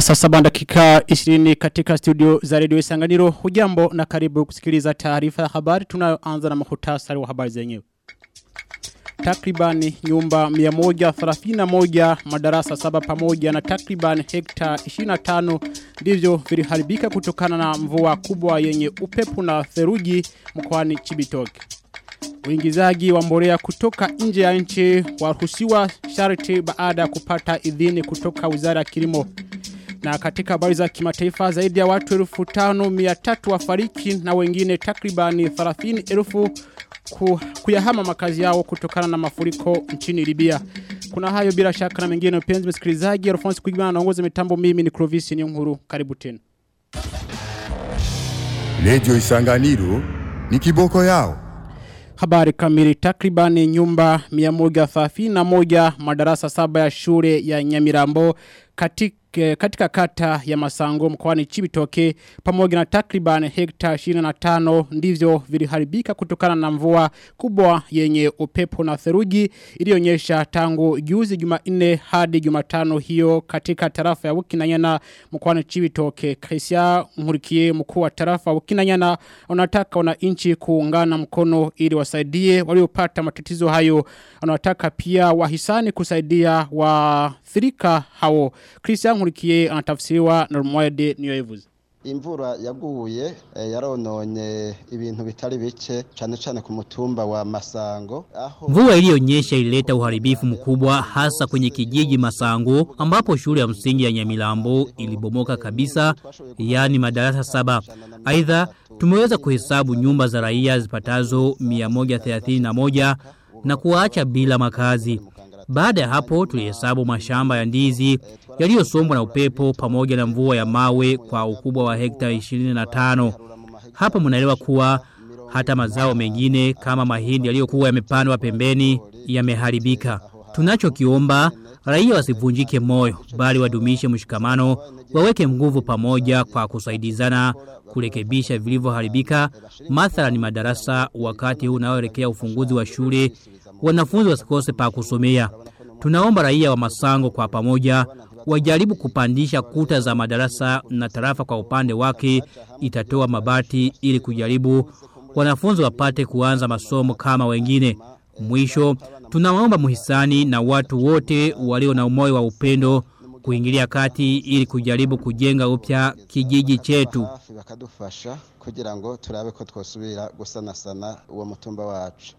Saa saba dakika 20 katika studio za redio Isanganiro. Hujambo na karibu kusikiliza taarifa ya habari. Tunaanza na muhtasari wa habari zenyewe. Takribani nyumba 131 madarasa saba pamoja na takriban hekta 25 ndivyo viliharibika kutokana na mvua kubwa yenye upepo na theruji mkoani Chibitoke. Uingizaji wa mbolea kutoka nje ya nchi waruhusiwa sharti baada ya kupata idhini kutoka Wizara ya Kilimo. Na katika habari za kimataifa zaidi ya watu 1500 wafariki na wengine takribani 30,000 ku, kuyahama makazi yao kutokana na mafuriko nchini Libya. Kuna hayo bila shaka na mengine mpenzi msikilizaji Alphonse Kwigimana anaongoza mitambo mimi ni Clovis Nyonguru karibu tena. Radio Isanganiro ni kiboko yao. Habari kamili takribani nyumba 131 madarasa saba ya shule ya Nyamirambo katika katika kata ya Masango mkoani Chibitoke pamoja na takriban hekta 25 ndivyo viliharibika kutokana na mvua kubwa yenye upepo na theruji iliyonyesha tangu juzi Jumanne hadi Jumatano hiyo katika tarafa ya Bukinanyana mkoani Chibitoke. Christian Nkurikiye mkuu wa tarafa Bukinanyana anataka wananchi kuungana mkono ili wasaidie waliopata matatizo hayo. Anataka pia wahisani kusaidia waathirika hao. Christian Nkurikiye anatafsiriwa na Rumwede Niyoevuze imvura yaguye e, yarononye ibintu bitari bice cyane cyane ku mutumba wa Masango aho Mvua iliyonyesha ilileta uharibifu mkubwa hasa kwenye kijiji Masango ambapo shule ya msingi ya Nyamilambo ilibomoka kabisa yani madarasa saba. Aidha tumeweza kuhesabu nyumba za raia zipatazo 131 na kuacha bila makazi baada ya hapo tulihesabu mashamba ya ndizi yaliyosombwa na upepo pamoja na mvua ya mawe kwa ukubwa wa hekta 25. Hapo mnaelewa kuwa hata mazao mengine kama mahindi yaliyokuwa yamepandwa pembeni yameharibika. Tunachokiomba raia wasivunjike moyo bali wadumishe mshikamano, waweke nguvu pamoja kwa kusaidizana kurekebisha vilivyoharibika. mathalani madarasa wakati huu unaoelekea ufunguzi wa shule wanafunzi wasikose pa kusomea. Tunaomba raia wa Masango kwa pamoja wajaribu kupandisha kuta za madarasa na tarafa kwa upande wake itatoa mabati ili kujaribu wanafunzi wapate kuanza masomo kama wengine. Mwisho tunawaomba muhisani na watu wote walio na umoyo wa upendo kuingilia kati ili kujaribu kujenga upya kijiji chetu. Bakadufasha kugira ngo turabe ko twosubira gusanasana uwo mutumba wacu.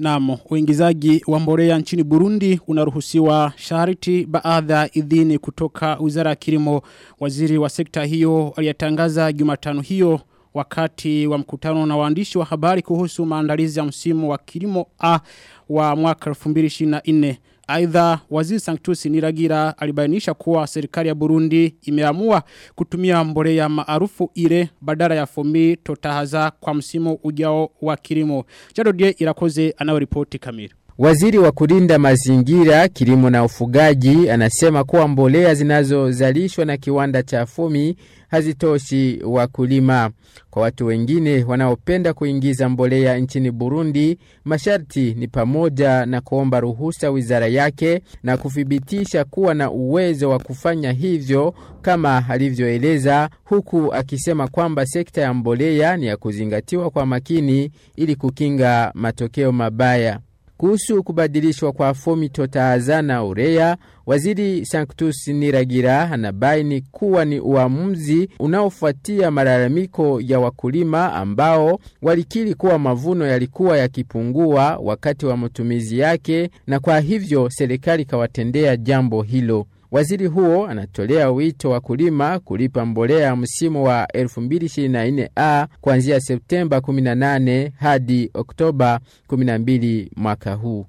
Naam, uingizaji wa mbolea nchini Burundi unaruhusiwa shariti baadha idhini kutoka Wizara ya Kilimo. Waziri wa sekta hiyo aliyatangaza Jumatano hiyo wakati wa mkutano na waandishi wa habari kuhusu maandalizi ya msimu wa kilimo A wa mwaka 2024. Aidha waziri Sanctus Niragira alibainisha kuwa serikali ya Burundi imeamua kutumia mbolea maarufu ile badala ya fomi totahaza kwa msimu ujao wa kilimo. Jadodie irakoze anayoripoti kamili. Waziri wa kulinda mazingira, kilimo na ufugaji anasema kuwa mbolea zinazozalishwa na kiwanda cha Fumi hazitoshi wakulima. Kwa watu wengine wanaopenda kuingiza mbolea nchini Burundi, masharti ni pamoja na kuomba ruhusa wizara yake na kuthibitisha kuwa na uwezo wa kufanya hivyo kama alivyoeleza, huku akisema kwamba sekta ya mbolea ni ya kuzingatiwa kwa makini ili kukinga matokeo mabaya. Kuhusu kubadilishwa kwa fomi totahaza na urea, waziri Sanctus Niragira anabaini kuwa ni uamuzi unaofuatia malalamiko ya wakulima ambao walikiri kuwa mavuno yalikuwa yakipungua wakati wa matumizi yake na kwa hivyo serikali kawatendea jambo hilo. Waziri huo anatolea wito wa kulima kulipa mbolea msimu wa 2024A kuanzia Septemba 18 hadi Oktoba 12 mwaka huu.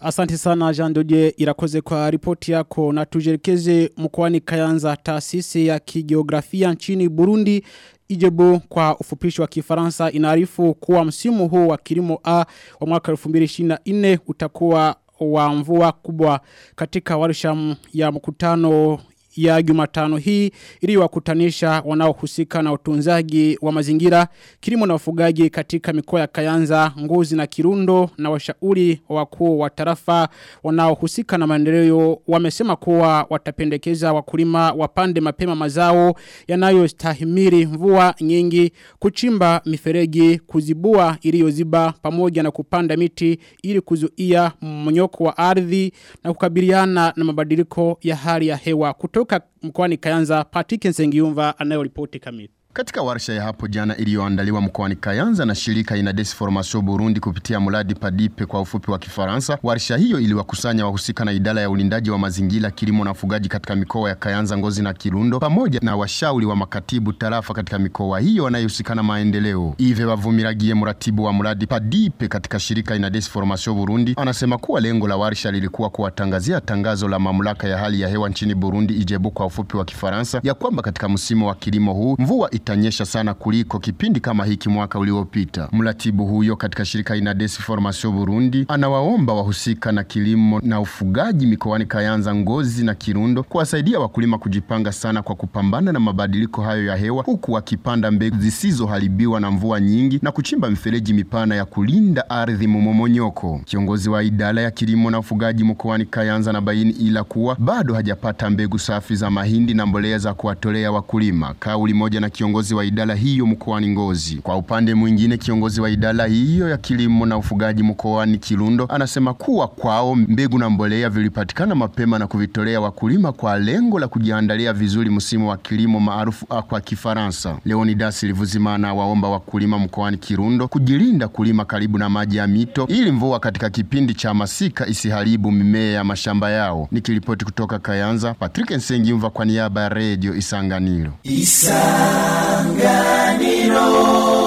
Asante sana Jean Dodie irakoze kwa ripoti yako na tujerekeze mkoani Kayanza taasisi ya kijiografia nchini Burundi Ijebo kwa ufupishi wa kifaransa inaarifu kuwa msimu huu wa kilimo A wa mwaka 2024 utakuwa wa mvua kubwa katika warsha ya mkutano ya Jumatano hii iliwakutanisha wanaohusika na utunzaji wa mazingira, kilimo na ufugaji katika mikoa ya Kayanza, Ngozi na Kirundo na washauri wakuu wa tarafa wanaohusika na maendeleo wamesema kuwa watapendekeza wakulima wapande mapema mazao yanayostahimili mvua nyingi, kuchimba mifereji, kuzibua iliyoziba pamoja na kupanda miti ili kuzuia mmonyoko wa ardhi na kukabiliana na mabadiliko ya hali ya hewa. Kutoka mkoani Kayanza Patrick Nsengiumva anayoripoti kamili katika warsha ya hapo jana iliyoandaliwa mkoani Kayanza na shirika Inades Formation Burundi kupitia mradi Padipe kwa ufupi wa Kifaransa, warsha hiyo iliwakusanya wahusika na idara ya ulindaji wa mazingira, kilimo na ufugaji katika mikoa ya Kayanza, Ngozi na Kirundo, pamoja na washauri wa makatibu tarafa katika mikoa hiyo wanayohusika na maendeleo. Ive Wavumiragie, mratibu wa mradi Padipe katika shirika Inades Formation Burundi, anasema kuwa lengo la warsha lilikuwa kuwatangazia tangazo la mamlaka ya hali ya hewa nchini Burundi, Ijebu kwa ufupi wa Kifaransa, ya kwamba katika msimu wa kilimo huu mvua itanyesha sana kuliko kipindi kama hiki mwaka uliopita. Mratibu huyo katika shirika Inades Formation Burundi anawaomba wahusika na kilimo na ufugaji mikoani Kayanza, Ngozi na Kirundo kuwasaidia wakulima kujipanga sana kwa kupambana na mabadiliko hayo ya hewa, huku wakipanda mbegu zisizoharibiwa na mvua nyingi na kuchimba mifereji mipana ya kulinda ardhi mmomonyoko. Kiongozi wa idara ya kilimo na ufugaji mkoani Kayanza na baini ila kuwa bado hajapata mbegu safi za mahindi na mbolea za kuwatolea wakulima. Kauli moja na kiongozi wa idara hiyo mkoani Ngozi. Kwa upande mwingine, kiongozi wa idara hiyo ya kilimo na ufugaji mkoani Kirundo anasema kuwa kwao mbegu na mbolea vilipatikana mapema na kuvitolea wakulima kwa lengo la kujiandalia vizuri msimu wa kilimo maarufu kwa Kifaransa. Leonidas Livuzimana waomba wakulima mkoani Kirundo kujilinda kulima karibu na maji ya mito ili mvua katika kipindi cha masika isiharibu mimea ya mashamba yao. Nikiripoti kutoka Kayanza, Patrick Nsengimva kwa niaba ya Radio Isanganiro. Manganiro.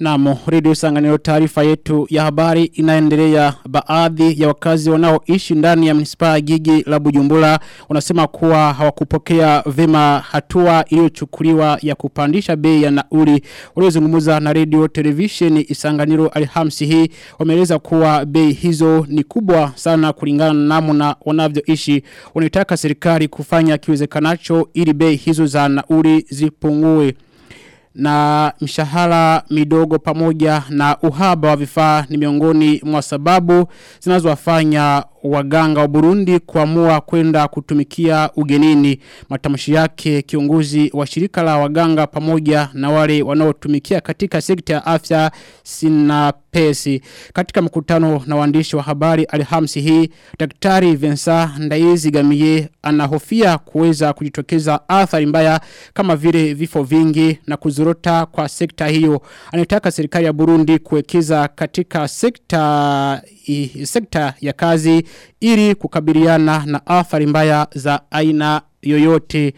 Namo, redio sanganiro taarifa yetu ya habari inaendelea. Baadhi ya wakazi wanaoishi ndani ya munisipa gigi la bujumbura wanasema kuwa hawakupokea vema hatua iliyochukuliwa ya kupandisha bei ya nauli. Waliozungumza na radio television isanganiro alhamsi hii wameeleza kuwa bei hizo ni kubwa sana kulingana na namna wanavyoishi. Wanaitaka serikali kufanya kiwezekanacho ili bei hizo za nauli zipungue na mshahara midogo pamoja na uhaba wa vifaa ni miongoni mwa sababu zinazowafanya waganga wa Burundi kuamua kwenda kutumikia ugenini. Matamshi yake kiongozi wa shirika la waganga pamoja na wale wanaotumikia katika sekta ya afya sina pesi. Katika mkutano na waandishi wa habari alhamsi hii daktari Vensa Ndaizi Gamie anahofia kuweza kujitokeza athari mbaya kama vile vifo vingi na kuzorota kwa sekta hiyo. Anataka serikali ya Burundi kuwekeza katika sekta i, sekta ya kazi ili kukabiliana na athari mbaya za aina yoyote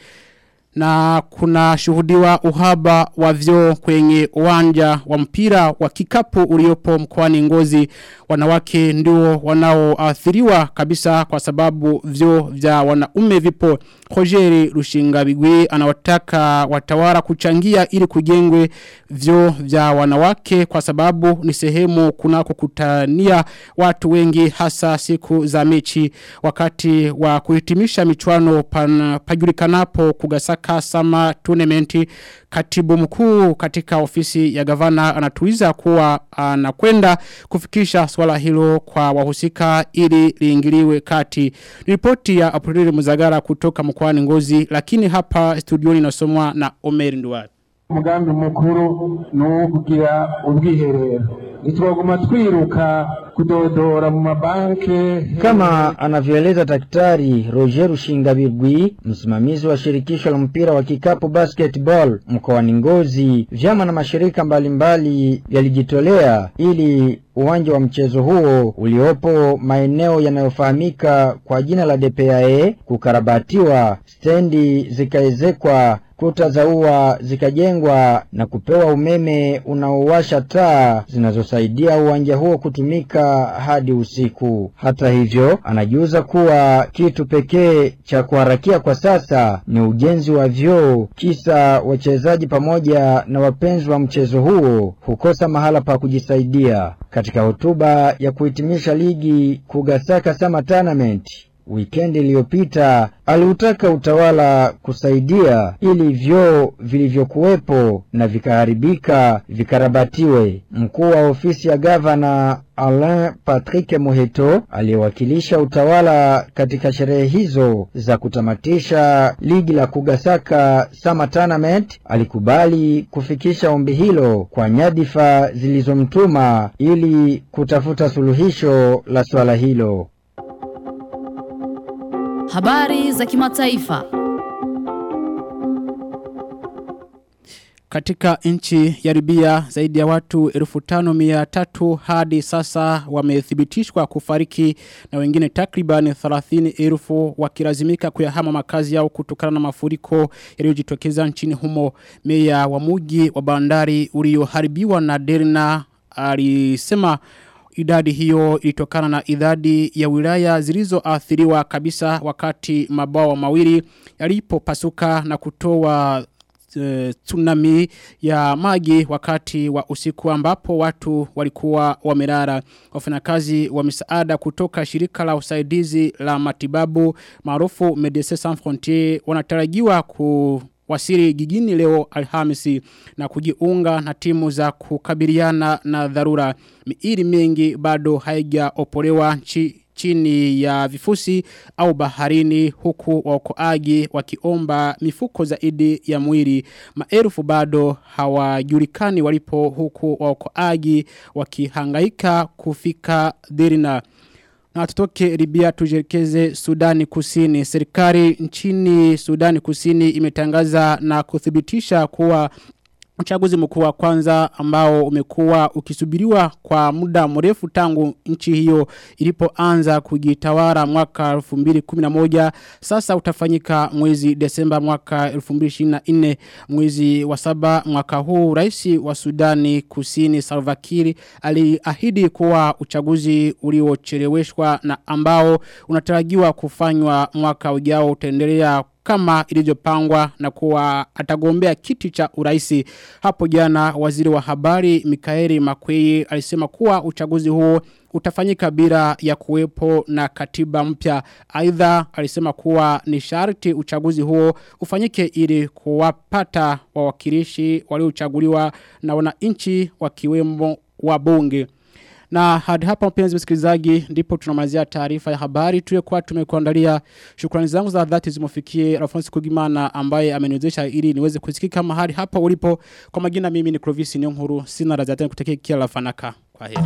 na kuna shuhudiwa uhaba wa vyoo kwenye uwanja wa mpira wa kikapu uliopo mkoani ngozi wanawake ndio wanaoathiriwa kabisa kwa sababu vyo vya wanaume vipo. Rogeri Rushingabigwi anawataka watawara kuchangia ili kujengwe vyo vya wanawake kwa sababu ni sehemu kuna kukutania watu wengi hasa siku za mechi. Wakati wa kuhitimisha michuano pan, pajulikanapo kugasaka sama tournament katibu mkuu katika ofisi ya gavana anatuiza kuwa anakwenda kufikisha swala hilo kwa wahusika ili liingiliwe kati. Ripoti ya Aprili Muzagara kutoka mkoani Ngozi lakini hapa studioni nasomwa na Omer Nduwati. Mugambi mukuru ni uwo kugira ubwiherero nitwaguma twiruka kudodora mu mabanke kama anavyoeleza daktari Roger Rushingabirwi msimamizi wa shirikisho la mpira wa kikapu basketball mkoani Ngozi vyama na mashirika mbalimbali yalijitolea ili uwanja wa mchezo huo uliopo maeneo yanayofahamika kwa jina la DPAE kukarabatiwa stendi zikaezekwa kuta za ua zikajengwa na kupewa umeme unaowasha taa zinazosaidia uwanja huo kutumika hadi usiku. Hata hivyo, anajiuza kuwa kitu pekee cha kuharakia kwa sasa ni ujenzi wa vyoo, kisa wachezaji pamoja na wapenzi wa mchezo huo hukosa mahala pa kujisaidia. Katika hotuba ya kuhitimisha ligi Kugasaka Sama Tournament Wikendi iliyopita aliutaka utawala kusaidia ili vyoo vilivyokuwepo na vikaharibika vikarabatiwe. Mkuu wa ofisi ya gavana Alain Patrick Muheto aliyewakilisha utawala katika sherehe hizo za kutamatisha ligi la Kugasaka Summer Tournament alikubali kufikisha ombi hilo kwa nyadhifa zilizomtuma ili kutafuta suluhisho la swala hilo. Habari za kimataifa. Katika nchi ya Libya zaidi ya watu 1500 hadi sasa wamethibitishwa kufariki na wengine takriban 30,000 wakilazimika kuyahama makazi yao kutokana na mafuriko yaliyojitokeza nchini humo. Meya wa mji wa bandari ulioharibiwa na Derna alisema idadi hiyo ilitokana na idadi ya wilaya zilizoathiriwa kabisa wakati mabawa mawili yalipopasuka na kutoa e, tsunami ya maji wakati wa usiku ambapo watu walikuwa wamelala. Wafanyakazi wa misaada kutoka shirika la usaidizi la matibabu maarufu Medecins Sans Frontier wanatarajiwa ku wasiri jijini leo alhamisi na kujiunga na timu za kukabiliana na dharura. Miili mingi bado haijaopolewa chi, chini ya vifusi au baharini huku waokoaji wakiomba mifuko zaidi ya mwili. Maelfu bado hawajulikani walipo huku waokoaji wakihangaika kufika Dirina. Na tutoke Libya tujelekeze Sudani Kusini. Serikali nchini Sudani Kusini imetangaza na kuthibitisha kuwa uchaguzi mkuu wa kwanza ambao umekuwa ukisubiriwa kwa muda mrefu tangu nchi hiyo ilipoanza kujitawala mwaka 2011 sasa utafanyika mwezi Desemba mwaka 2024 mwezi wa saba mwaka huu rais wa Sudani Kusini Salva Kiir aliahidi kuwa uchaguzi uliocheleweshwa na ambao unatarajiwa kufanywa mwaka ujao utaendelea kama ilivyopangwa na kuwa atagombea kiti cha uraisi. Hapo jana waziri wa habari Mikaeli Makwei alisema kuwa uchaguzi huo utafanyika bila ya kuwepo na katiba mpya. Aidha alisema kuwa ni sharti uchaguzi huo ufanyike ili kuwapata wawakilishi waliochaguliwa na wananchi wakiwemo wabunge. Na hadi hapa mpenzi msikilizaji ndipo tunamalizia taarifa ya habari tuliokuwa tumekuandalia. Shukrani zangu za dhati zimufikie Alphonse Kugimana ambaye ameniwezesha ili niweze kusikika mahali hapa ulipo. Kwa majina mimi ni Clovis Nyonkuru. Sina la ziada kutekea kila fanaka. Kwa heri.